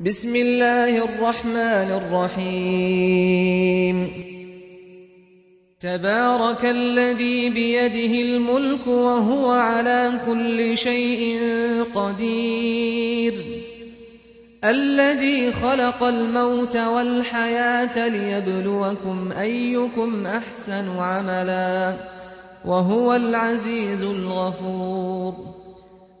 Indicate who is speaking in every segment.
Speaker 1: بسم الله الرحمن الرحيم تبارك الذي بيده الملك وهو على كل شيء قدير الذي خلق الموت والحياة ليبلوكم أيكم أحسن عملا۔ وهو العزيز الغفور۔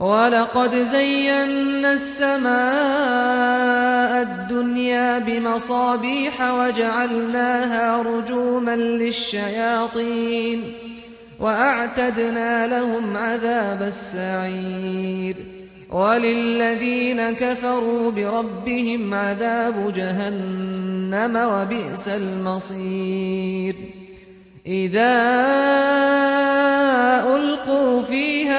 Speaker 1: وَلَقَدْ زَيَّنَّا السَّمَاءَ الدُّنْيَا بِمَصَابِيحَ وَجَعَلْنَاهَا رُجُومًا لِلشَّيَاطِينِ وَأَعْتَدْنَا لَهُمْ عَذَابَ السَّعِيرِ وَلِلَّذِينَ كَفَرُوا بِرَبِّهِمْ عَذَابُ جَهَنَّمَ وَبِئْسَ الْمَصِيرُ إِذَا أُلْقُوا فِيهِ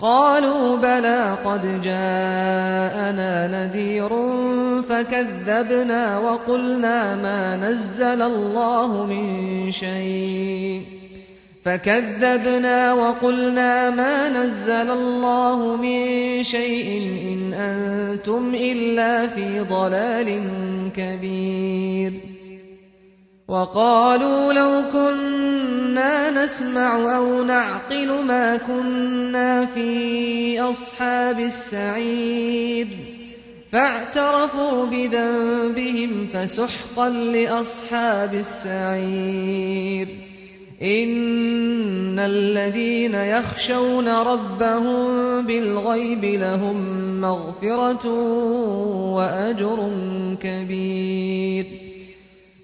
Speaker 1: قالوا بلى قد جاءنا نذير فكذبنا وقلنا ما نزل الله من شيء. فكذبنا وقلنا ما نزل الله من شيء إن أنتم إلا في ضلال كبير. وقالوا لو كنتم نسمع أو نعقل ما كنا في أصحاب السعيد فاعترفوا بذنبهم فسحقا لأصحاب السعير. إن الذين يخشون ربهم بالغيب لهم مغفرة وأجر كبير.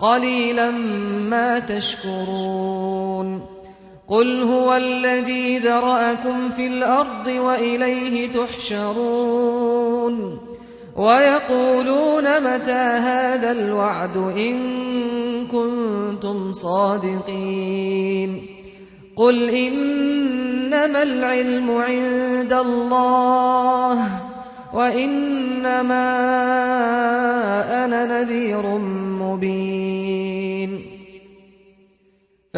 Speaker 1: قليلا ما تشكرون قل هو الذي ذرأكم في الأرض وإليه تحشرون ويقولون متى هذا الوعد إن كنتم صادقين قل إنما العلم عند الله وإنما أنا نذير